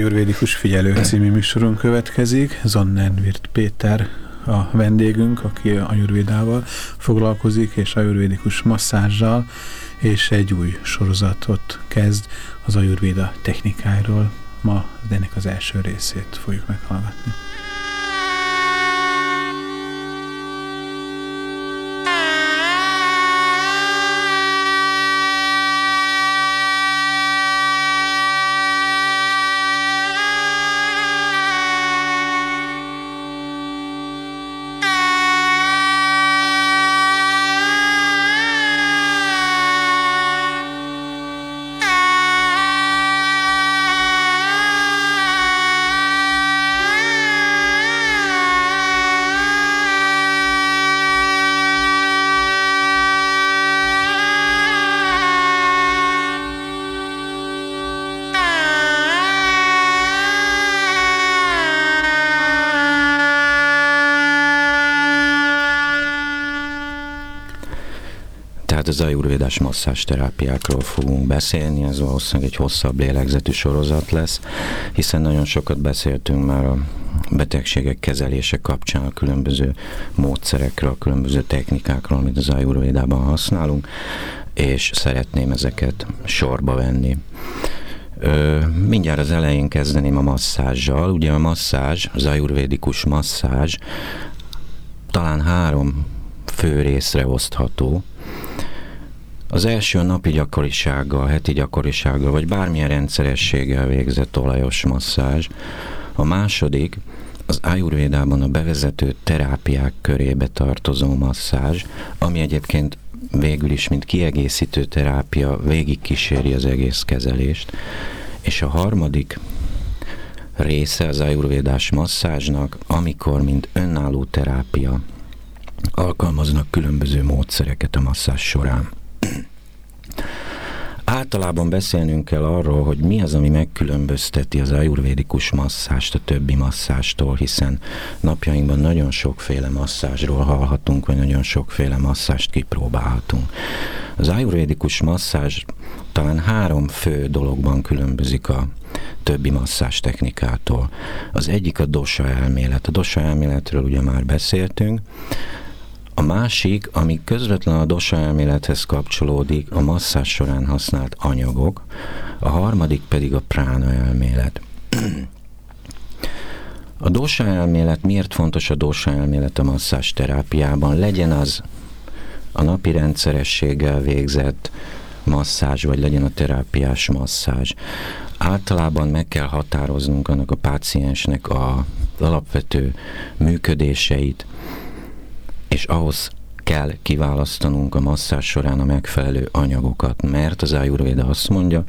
A Jurvédikus Figyelő című műsorunk következik. Zonnenvirt Péter a vendégünk, aki a Jurvédával foglalkozik, és a Jurvédikus masszázsal, és egy új sorozatot kezd az Ajurvéda technikáról. Ma ennek az első részét fogjuk meghallgatni. Az ajurvédás masszás terápiákról fogunk beszélni, ez valószínűleg egy hosszabb lélegzetű sorozat lesz, hiszen nagyon sokat beszéltünk már a betegségek kezelése kapcsán a különböző módszerekről, a különböző technikákról, amit az ajurvédában használunk, és szeretném ezeket sorba venni. Ö, mindjárt az elején kezdeném a masszázsal. Ugye a masszázs, az ajurvédikus masszázs talán három fő részre osztható. Az első napi gyakorisággal, heti gyakorisággal, vagy bármilyen rendszerességgel végzett olajos masszázs. A második az Ayurvédában a bevezető terápiák körébe tartozó masszázs, ami egyébként végül is, mint kiegészítő terápia végig kíséri az egész kezelést. És a harmadik része az ayurvédás masszázsnak, amikor, mint önálló terápia, alkalmaznak különböző módszereket a masszázs során. Általában beszélnünk kell arról, hogy mi az, ami megkülönbözteti az ajurvédikus masszást a többi masszástól, hiszen napjainkban nagyon sokféle masszázsról hallhatunk, vagy nagyon sokféle masszást kipróbálhatunk. Az ajurvédikus masszázs talán három fő dologban különbözik a többi masszás technikától. Az egyik a dosa elmélet. A dosa elméletről ugye már beszéltünk, a másik, ami közvetlen a dosa elmélethez kapcsolódik, a masszás során használt anyagok, a harmadik pedig a prána elmélet. A dosa elmélet, miért fontos a dosa elmélet a masszás terápiában? Legyen az a napi rendszerességgel végzett masszázs, vagy legyen a terápiás masszázs. Általában meg kell határoznunk annak a páciensnek a alapvető működéseit, és ahhoz kell kiválasztanunk a masszás során a megfelelő anyagokat, mert az Ayurveda azt mondja,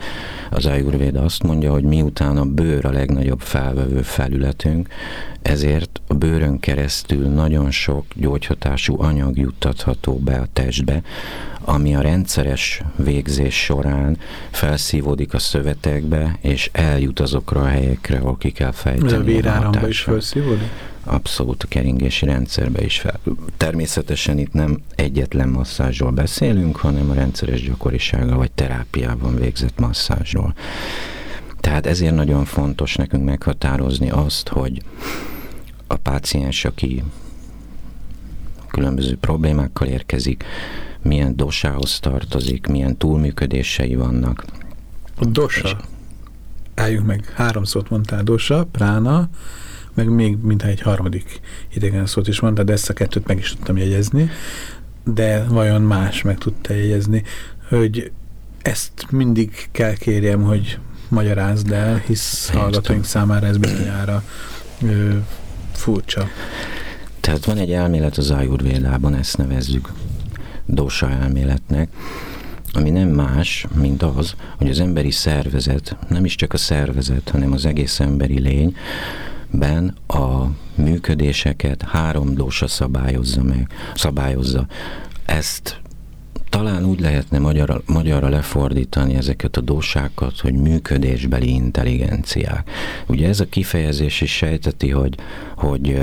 az Ayurveda azt mondja, hogy miután a bőr a legnagyobb felvevő felületünk, ezért a bőrön keresztül nagyon sok gyógyhatású anyag juttatható be a testbe, ami a rendszeres végzés során felszívódik a szövetekbe, és eljut azokra a helyekre, ahol ki kell fejteni. A véráramba is felszívódik? Abszolút a keringési rendszerbe is fel. Természetesen itt nem egyetlen masszázsról beszélünk, hanem a rendszeres gyakorisággal vagy terápiában végzett masszázsról. Tehát ezért nagyon fontos nekünk meghatározni azt, hogy a páciens, aki különböző problémákkal érkezik, milyen dosához tartozik, milyen túlműködései vannak. Dosa. Álljunk meg, három szót mondtál, dosa, prána, meg még mintha egy harmadik idegen szót is mondta, de ezt a kettőt meg is tudtam jegyezni, de vajon más meg tudta jegyezni, hogy ezt mindig kell kérjem, hogy magyarázd el, hisz Értem. hallgatóink számára ez bizonyára ö, furcsa. Tehát van egy elmélet az Ayurvédában, ezt nevezzük Dosa elméletnek, ami nem más, mint az, hogy az emberi szervezet, nem is csak a szervezet, hanem az egész emberi lény ben a működéseket három dósa szabályozza meg, szabályozza. Ezt talán úgy lehetne magyarra, magyarra lefordítani ezeket a dósákat, hogy működésbeli intelligenciák. Ugye ez a kifejezés is sejteti, hogy, hogy,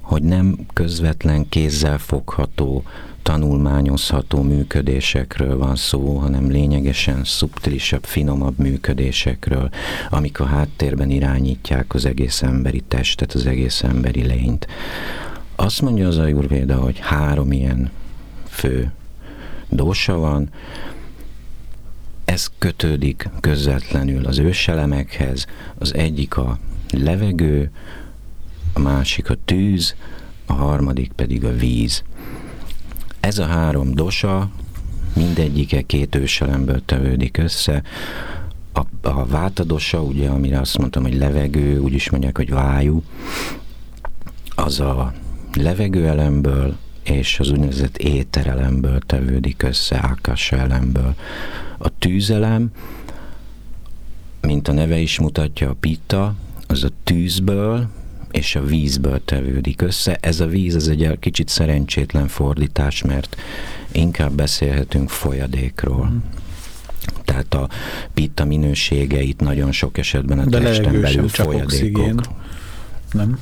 hogy nem közvetlen kézzel fogható tanulmányozható működésekről van szó, hanem lényegesen szubtilisebb, finomabb működésekről, amik a háttérben irányítják az egész emberi testet, az egész emberi lényt. Azt mondja az a Jurvéda, hogy három ilyen fő dósa van, ez kötődik közvetlenül az őselemekhez, az egyik a levegő, a másik a tűz, a harmadik pedig a víz. Ez a három dosa, mindegyike két őselemből tevődik össze. A, a vátadosa, ugye, amire azt mondtam, hogy levegő, úgy is mondják, hogy vájú, az a levegőelemből és az úgynevezett éterelemből tevődik össze, ákassa elemből. A tűzelem, mint a neve is mutatja, a pitta, az a tűzből és a vízből tevődik össze. Ez a víz, ez egy kicsit szerencsétlen fordítás, mert inkább beszélhetünk folyadékról. Mm. Tehát a pitta minőségeit nagyon sok esetben a De testen belül folyadékok. Oxigén. Nem?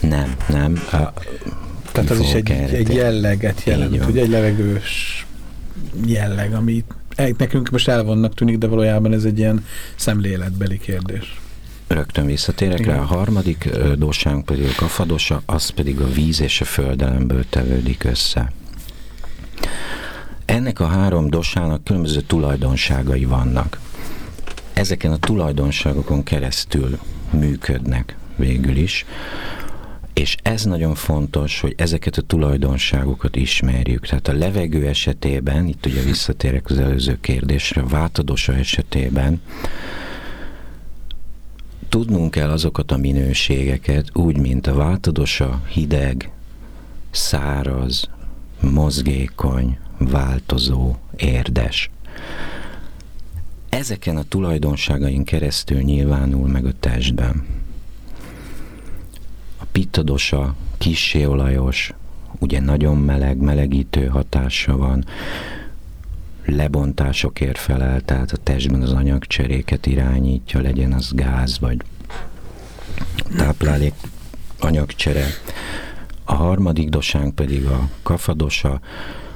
Nem, nem. A, Tehát az is egy, egy jelleget jelent, hogy egy levegős jelleg, ami nekünk most elvonnak tűnik, de valójában ez egy ilyen szemléletbeli kérdés. Rögtön visszatérek Igen. rá. A harmadik dósánk pedig a kafadosa, az pedig a víz és a földelemből tevődik össze. Ennek a három dosának különböző tulajdonságai vannak. Ezeken a tulajdonságokon keresztül működnek végül is, és ez nagyon fontos, hogy ezeket a tulajdonságokat ismerjük. Tehát a levegő esetében, itt ugye visszatérek az előző kérdésre, a vátadosa esetében tudnunk kell azokat a minőségeket, úgy, mint a váltodosa, hideg, száraz, mozgékony, változó, érdes. Ezeken a tulajdonságain keresztül nyilvánul meg a testben. A pittadosa kissé olajos, ugye nagyon meleg, melegítő hatása van, lebontásokért felel, tehát a testben az anyagcseréket irányítja, legyen az gáz vagy táplálék anyagcsere. A harmadik dosánk pedig a kafadosa.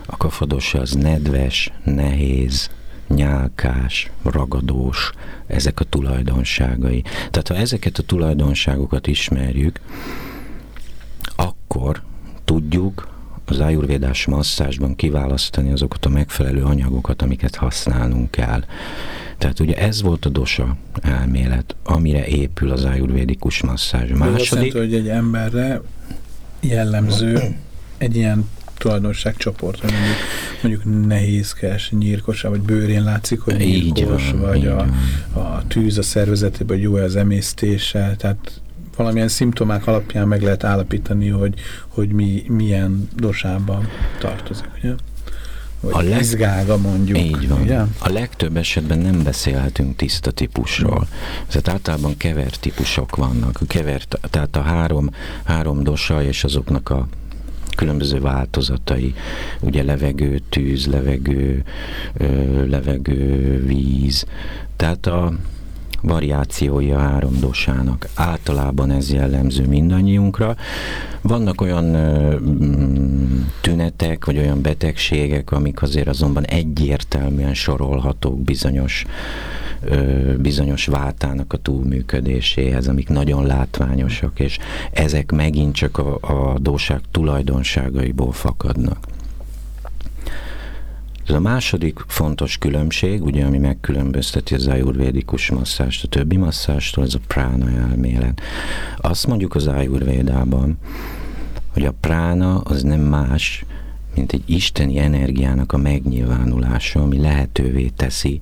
A kafadosa az nedves, nehéz, nyálkás, ragadós, ezek a tulajdonságai. Tehát ha ezeket a tulajdonságokat ismerjük, akkor tudjuk, az ájurvédás masszásban kiválasztani azokat a megfelelő anyagokat, amiket használnunk kell. Tehát ugye ez volt a dosa elmélet, amire épül az ájurvédikus masszázs. Második... Azt jelenti, hogy egy emberre jellemző egy ilyen tulajdonságcsoport, hogy mondjuk, mondjuk nehézkes, nyírkos, vagy bőrén látszik, hogy nyírkos, van, vagy a, a tűz a szervezetében, jó az emésztése, tehát valamilyen szimptomák alapján meg lehet állapítani, hogy, hogy mi, milyen dosában tartozik, ugye? A leg... izgága mondjuk. Így van. Ugye? A legtöbb esetben nem beszélhetünk tiszta típusról. Tehát általában kevert típusok vannak. Kevert, tehát a három, három dosa és azoknak a különböző változatai, ugye levegő, tűz, levegő, levegő, víz. Tehát a, variációi a három dosának. Általában ez jellemző mindannyiunkra. Vannak olyan mm, tünetek, vagy olyan betegségek, amik azért azonban egyértelműen sorolhatók bizonyos bizonyos váltának a túlműködéséhez, amik nagyon látványosak, és ezek megint csak a, a dóság tulajdonságaiból fakadnak. Ez a második fontos különbség, ugye, ami megkülönbözteti az ajurvédikus masszást a többi masszástól, ez a prána elmélet. Azt mondjuk az ajurvédában, hogy a prána az nem más, mint egy isteni energiának a megnyilvánulása, ami lehetővé teszi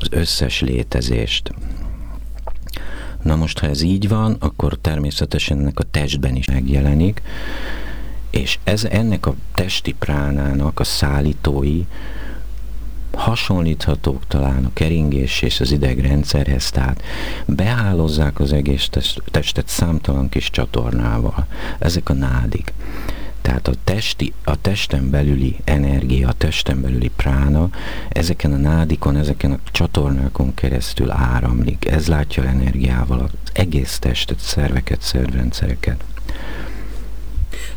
az összes létezést. Na most, ha ez így van, akkor természetesen ennek a testben is megjelenik, és ez ennek a testi pránának a szállítói hasonlíthatók talán a keringés és az idegrendszerhez, tehát behálozzák az egész testet számtalan kis csatornával. Ezek a nádik. Tehát a, testi, a testen belüli energia, a testen belüli prána, ezeken a nádikon, ezeken a csatornákon keresztül áramlik. Ez látja energiával az egész testet, szerveket, szervrendszereket.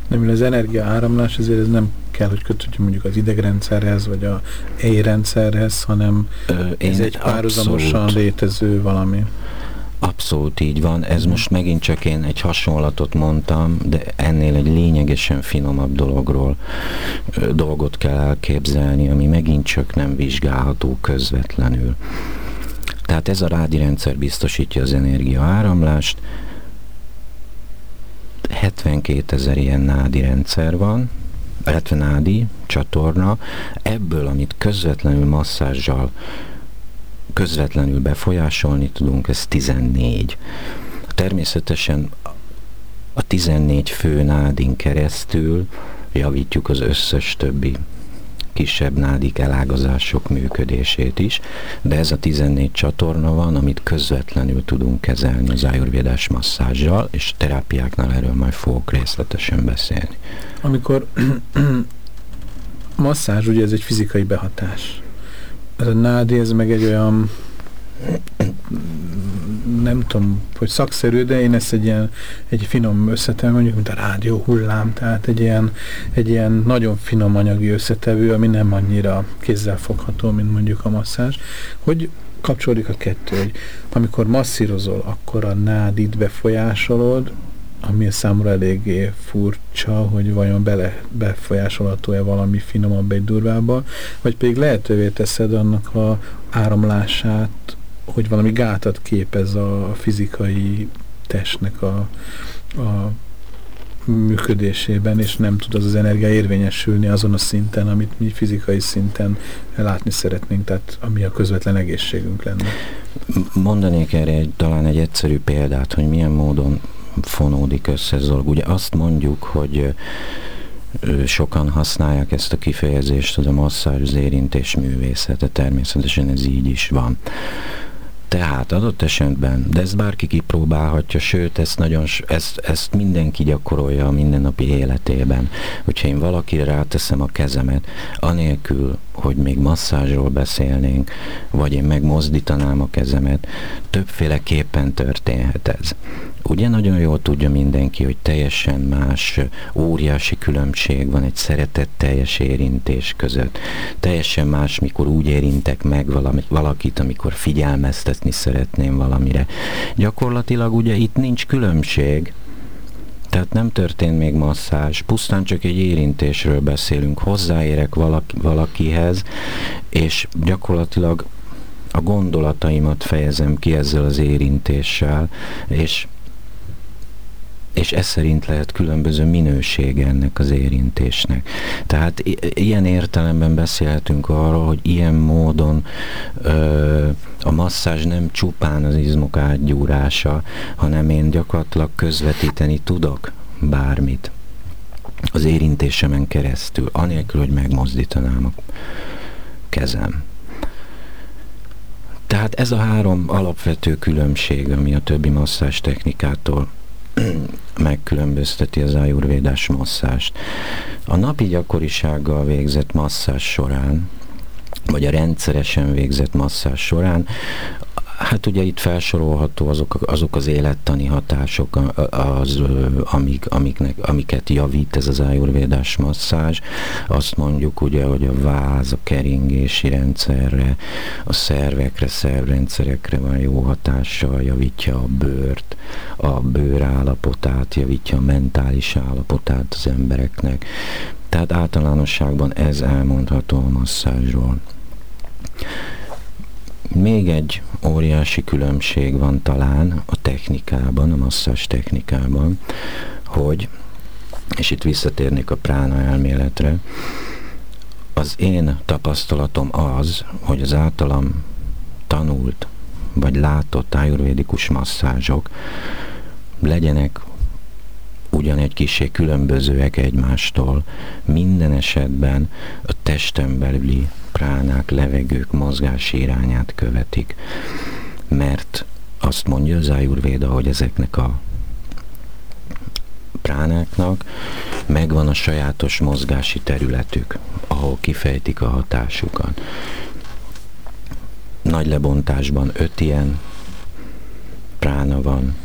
Nem, az energia áramlás, ezért ez nem kell, hogy kötődjön mondjuk az idegrendszerhez, vagy a EI rendszerhez, hanem Ö, ez egy párhuzamosan abszolút. létező valami. Abszolút így van. Ez mm. most megint csak én egy hasonlatot mondtam, de ennél egy lényegesen finomabb dologról dolgot kell elképzelni, ami megint csak nem vizsgálható közvetlenül. Tehát ez a rádi rendszer biztosítja az energia áramlást. 72 ezer ilyen nádi rendszer van, illetve nádi csatorna. Ebből, amit közvetlenül masszázsal közvetlenül befolyásolni tudunk, ez 14. Természetesen a 14 fő nádin keresztül javítjuk az összes többi kisebb nádik elágazások működését is, de ez a 14 csatorna van, amit közvetlenül tudunk kezelni az ájurvédás masszázsal, és terápiáknál erről majd fogok részletesen beszélni. Amikor masszázs, ugye ez egy fizikai behatás. Ez a nádi, ez meg egy olyan nem tudom, hogy szakszerű, de én ezt egy ilyen egy finom összetevő, mondjuk, mint a rádió hullám, tehát egy ilyen, egy ilyen nagyon finom anyagi összetevő, ami nem annyira kézzelfogható, mint mondjuk a masszázs. Hogy kapcsolódik a kettő, hogy amikor masszírozol, akkor a nádit befolyásolod, ami számomra eléggé furcsa, hogy vajon bele befolyásolható-e valami finomabb egy durvába, vagy pedig lehetővé teszed annak a áramlását, hogy valami gátat képez a fizikai testnek a, a működésében, és nem tud az az energia érvényesülni azon a szinten, amit mi fizikai szinten látni szeretnénk, tehát ami a közvetlen egészségünk lenne. Mondanék erre egy, talán egy egyszerű példát, hogy milyen módon fonódik össze ez dolog. Ugye azt mondjuk, hogy sokan használják ezt a kifejezést, hogy a masszázs az érintés művészete, természetesen ez így is van. Tehát adott esetben, de ezt bárki kipróbálhatja, sőt, ezt, nagyon, ezt, ezt mindenki gyakorolja a mindennapi életében. Hogyha én valakire ráteszem a kezemet, anélkül, hogy még masszázsról beszélnénk, vagy én megmozdítanám a kezemet, többféleképpen történhet ez. Ugye nagyon jól tudja mindenki, hogy teljesen más, óriási különbség van egy szeretett teljes érintés között. Teljesen más, mikor úgy érintek meg valami, valakit, amikor figyelmeztetni szeretném valamire. Gyakorlatilag ugye itt nincs különbség, tehát nem történt még masszázs, pusztán csak egy érintésről beszélünk, hozzáérek valaki, valakihez, és gyakorlatilag a gondolataimat fejezem ki ezzel az érintéssel, és és ez szerint lehet különböző minősége ennek az érintésnek. Tehát ilyen értelemben beszélhetünk arról, hogy ilyen módon ö, a masszázs nem csupán az izmok átgyúrása, hanem én gyakorlatilag közvetíteni tudok bármit az érintésemen keresztül, anélkül, hogy megmozdítanám a kezem. Tehát ez a három alapvető különbség, ami a többi masszás technikától megkülönbözteti az ájurvédás masszást. A napi gyakorisággal végzett masszás során, vagy a rendszeresen végzett masszás során Hát ugye itt felsorolható azok, azok az élettani hatások, az, amik, amiknek, amiket javít ez az ájurvédás masszázs. Azt mondjuk ugye, hogy a váz, a keringési rendszerre, a szervekre, szervrendszerekre van jó hatással, javítja a bőrt, a bőr állapotát, javítja a mentális állapotát az embereknek. Tehát általánosságban ez elmondható a masszázsról. Még egy óriási különbség van talán a technikában, a masszás technikában, hogy, és itt visszatérnék a prána elméletre, az én tapasztalatom az, hogy az általam tanult vagy látott ájurvédikus masszázsok legyenek ugyan egy kicsi különbözőek egymástól, minden esetben a testen belüli pránák, levegők mozgási irányát követik. Mert azt mondja az Ayurveda, hogy ezeknek a pránáknak megvan a sajátos mozgási területük, ahol kifejtik a hatásukat. Nagy lebontásban öt ilyen prána van,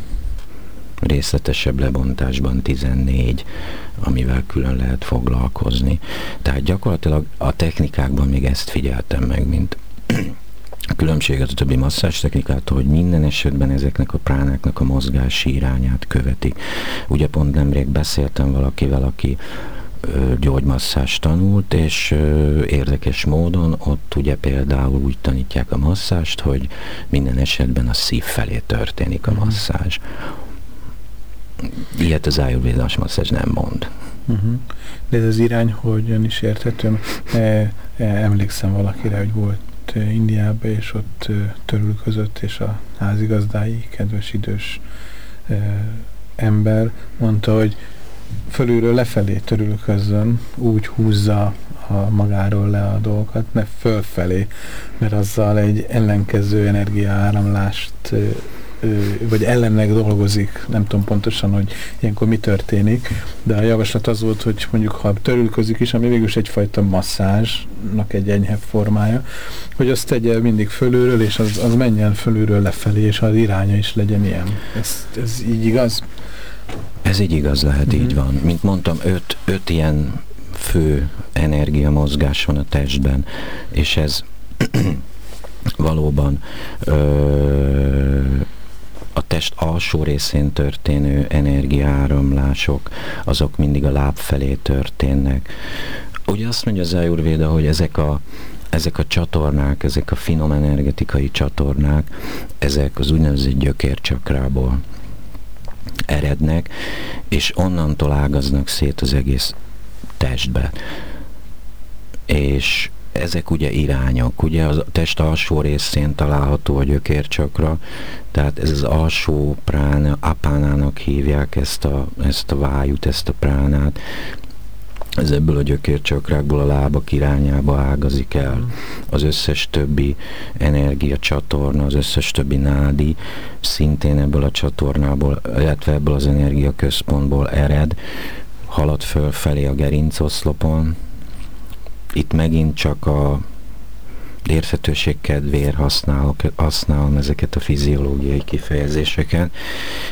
részletesebb lebontásban 14, amivel külön lehet foglalkozni. Tehát gyakorlatilag a technikákban még ezt figyeltem meg, mint a különbséget a többi masszás technikától, hogy minden esetben ezeknek a pránáknak a mozgási irányát követik. Ugye pont nemrég beszéltem valakivel, aki gyógymasszás tanult, és érdekes módon ott ugye például úgy tanítják a masszást, hogy minden esetben a szív felé történik a mhm. masszázs. Ilyet az ájúrvédás masszázs nem mond. Uh-huh. De ez az irány hogyan is érthető? E, e, emlékszem valakire, hogy volt Indiába, és ott törül között, és a házigazdái, kedves idős e, ember mondta, hogy fölülről lefelé törülközön, úgy húzza a magáról le a dolgokat, ne fölfelé, mert azzal egy ellenkező energiaáramlást vagy ellennek dolgozik, nem tudom pontosan, hogy ilyenkor mi történik, de a javaslat az volt, hogy mondjuk ha törülközik is, ami végül egyfajta masszázsnak egy enyhe formája, hogy azt tegye mindig fölülről, és az, az menjen fölülről lefelé, és az iránya is legyen ilyen. Ez, ez így igaz? Ez így igaz lehet, mm -hmm. így van. Mint mondtam, öt, öt ilyen fő energiamozgás van a testben, és ez valóban ö, a test alsó részén történő energiáramlások, azok mindig a láb felé történnek. Ugye azt mondja az Ayurveda, hogy ezek a, ezek a csatornák, ezek a finom energetikai csatornák, ezek az úgynevezett gyökércsakrából erednek, és onnantól ágaznak szét az egész testbe. És ezek ugye irányok, ugye a test alsó részén található a gyökércsakra, tehát ez az alsó prána, apánának hívják ezt a, ezt a vájut, ezt a pránát, ez ebből a gyökércsakrákból a lábak irányába ágazik el. Az összes többi energiacsatorna, az összes többi nádi szintén ebből a csatornából, illetve ebből az energiaközpontból ered, halad fölfelé a gerincoszlopon. Itt megint csak a érthetőség kedvéért használok, használom ezeket a fiziológiai kifejezéseket.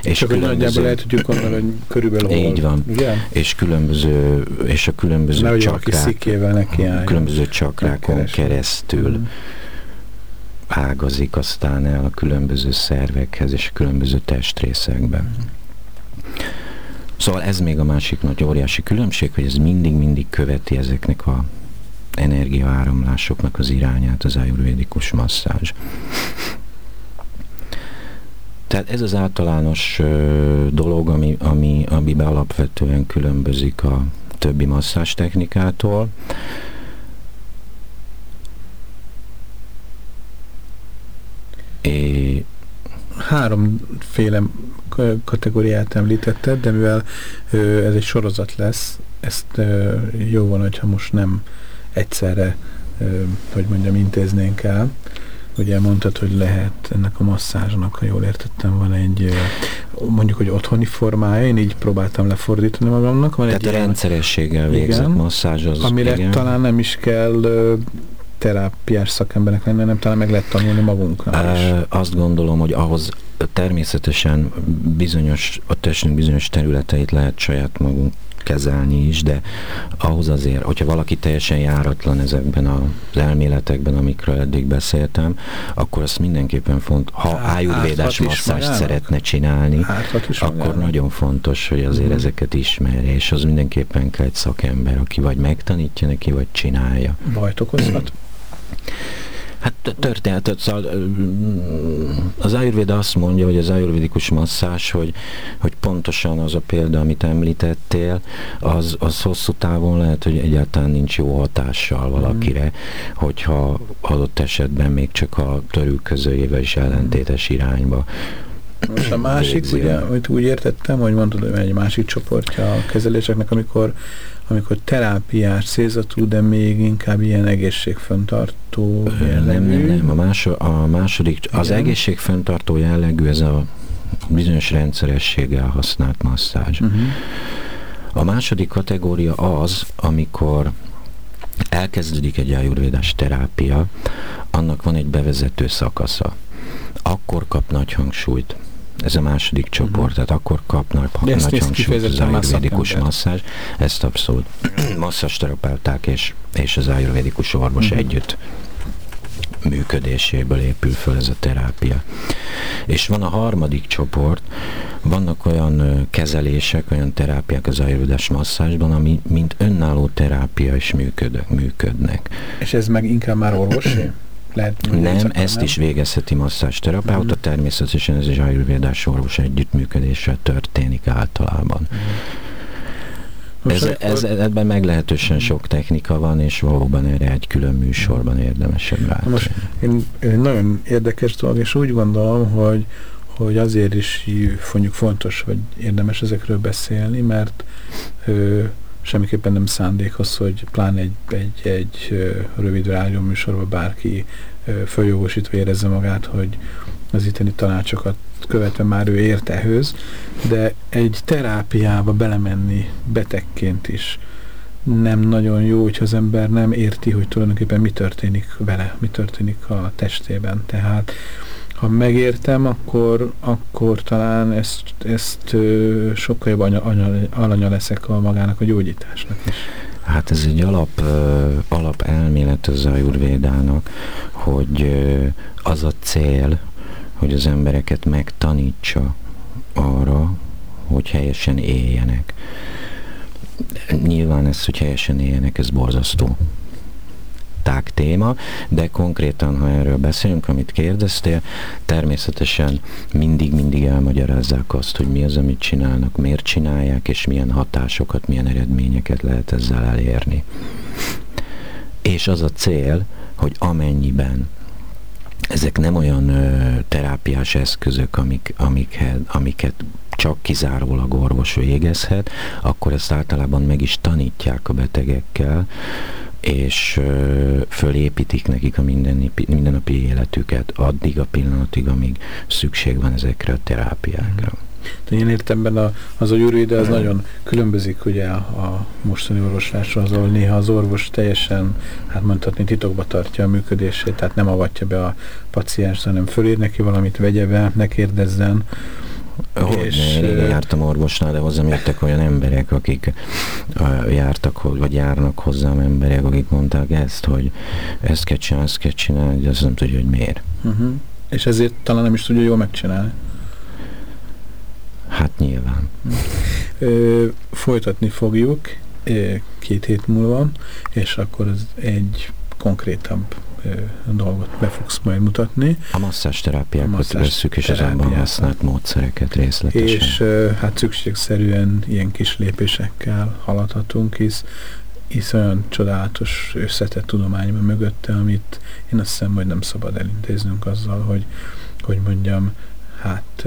És Csak különböző... nagyjából lehet tudjuk mondani, hogy körülbelül Így van. Ugye? És különböző, és a különböző Nehogy csakrák, neki különböző csakrákon keresztül mm. ágazik aztán el a különböző szervekhez és a különböző testrészekben. Mm. Szóval ez még a másik nagy óriási különbség, hogy ez mindig-mindig követi ezeknek a energiaáramlásoknak az irányát az ayurvédikus masszázs. Tehát ez az általános ö, dolog, ami, ami, amiben alapvetően különbözik a többi masszázs technikától. É, háromféle kategóriát említetted, de mivel ö, ez egy sorozat lesz, ezt ö, jó van, hogyha most nem egyszerre, hogy mondjam, intéznénk el. Ugye mondtad, hogy lehet ennek a masszázsnak, ha jól értettem, van egy mondjuk, hogy otthoni formája, én így próbáltam lefordítani magamnak. Van Tehát egy rendszerességgel végzett igen, masszázs az, Amire igen. talán nem is kell terápiás szakembernek lenni, nem talán meg lehet tanulni magunknak is. Azt gondolom, hogy ahhoz természetesen bizonyos, a testünk bizonyos területeit lehet saját magunk kezelni is, de ahhoz azért, hogyha valaki teljesen járatlan ezekben az elméletekben, amikről eddig beszéltem, akkor azt mindenképpen font, ha ájúrvédás masszást szeretne csinálni, akkor magának. nagyon fontos, hogy azért mm. ezeket ismerje, és az mindenképpen kell egy szakember, aki vagy megtanítja neki, vagy csinálja. Bajt okozhat? Hát történet, szóval az Ayurveda azt mondja, hogy az ayurvédikus masszás, hogy, hogy pontosan az a példa, amit említettél, az, az hosszú távon lehet, hogy egyáltalán nincs jó hatással valakire, mm. hogyha adott esetben még csak a törülközőjével is ellentétes irányba most a másik, ugye, amit úgy értettem, hogy mondtad, hogy egy másik csoportja a kezeléseknek, amikor amikor terápiás célzatú, de még inkább ilyen egészségföntartó jellegű. Nem, nem, nem. A, másod, a második, Igen. az egészségföntartó jellegű, ez a bizonyos rendszerességgel használt masszázs. Uh-huh. A második kategória az, amikor elkezdődik egy ájurvédás terápia, annak van egy bevezető szakasza. Akkor kap nagy hangsúlyt Ez a második csoport, uh-huh. tehát akkor kapnak De nagy hangsúlyt az ayurvédikus masszázs. Ezt abszolút masszázsterapeuták és, és az ayurvédikus orvos uh-huh. együtt működéséből épül föl ez a terápia. És van a harmadik csoport, vannak olyan kezelések, olyan terápiák az ayurvédás masszázsban, ami mint önálló terápia is működnek. működnek. És ez meg inkább már orvosi? Lehet, nem, ezt nem? is végezheti masszásterapeuta, uh-huh. természetesen ez egy ayurvédás orvos együttműködéssel történik általában. Uh-huh. Ez, ez, ebben meglehetősen sok technika van, és valóban erre egy külön műsorban érdemesebb rá. Most én, én nagyon érdekes dolog, és úgy gondolom, hogy, hogy azért is mondjuk fontos, vagy érdemes ezekről beszélni, mert ö, semmiképpen nem szándék az, hogy pláne egy, egy, egy rövid rádióműsorban bárki följogosítva érezze magát, hogy az itteni tanácsokat követve már ő ért de egy terápiába belemenni betegként is nem nagyon jó, hogyha az ember nem érti, hogy tulajdonképpen mi történik vele, mi történik a testében. Tehát ha megértem, akkor, akkor talán ezt, ezt sokkal jobb anya, anya, alanya leszek a magának a gyógyításnak is. Hát ez egy alap, alap elmélet az Ayurvédának, hogy az a cél, hogy az embereket megtanítsa arra, hogy helyesen éljenek. Nyilván ez, hogy helyesen éljenek, ez borzasztó tág téma, de konkrétan, ha erről beszélünk, amit kérdeztél, természetesen mindig-mindig elmagyarázzák azt, hogy mi az, amit csinálnak, miért csinálják, és milyen hatásokat, milyen eredményeket lehet ezzel elérni. És az a cél, hogy amennyiben ezek nem olyan ö, terápiás eszközök, amik, amiket, amiket csak kizárólag orvos végezhet, akkor ezt általában meg is tanítják a betegekkel, és fölépítik nekik a mindennapi, mindennapi életüket addig a pillanatig, amíg szükség van ezekre a terápiákra. Mm. De én értemben a, az a ide az nagyon különbözik ugye a, a mostani orvoslásról, az, ahol néha az orvos teljesen, hát mondhatni, titokba tartja a működését, tehát nem avatja be a paciens, hanem fölír neki valamit, vegye be, ne kérdezzen, hogy és, ne, régen jártam orvosnál, de hozzám jöttek olyan emberek, akik jártak, vagy járnak hozzám emberek, akik mondták ezt, hogy ezt kell csinálni, ezt kell csinálni, de azt nem tudja, hogy miért. Uh -huh. És ezért talán nem is tudja jól megcsinálni. Hát nyilván. Ö, folytatni fogjuk két hét múlva, és akkor ez egy konkrétabb dolgot be fogsz majd mutatni. A masszás terápiákat vesszük, és az abban használt módszereket részletesen. És hát szükségszerűen ilyen kis lépésekkel haladhatunk, hisz, hisz olyan csodálatos összetett tudomány van mögötte, amit én azt hiszem, hogy nem szabad elintéznünk azzal, hogy, hogy mondjam, hát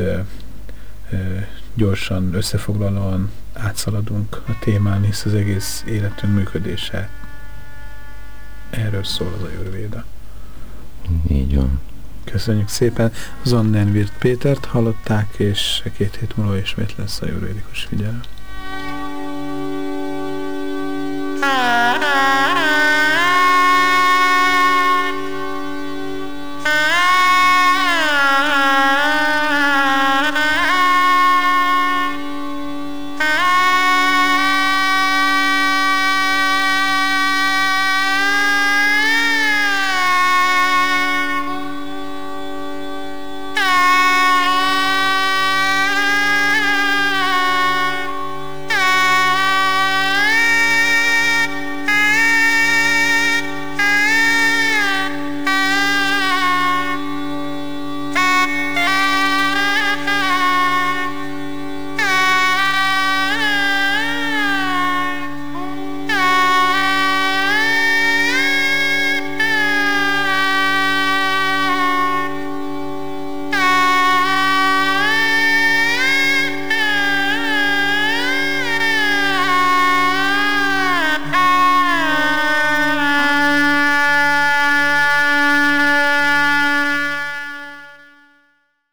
gyorsan, összefoglalóan átszaladunk a témán, hisz az egész életünk működése Erről szól az ajurvéda. Így van. Köszönjük szépen. Zonnenvirt Pétert hallották, és két hét múlva ismét lesz a jurvédikus figyelem. Ah!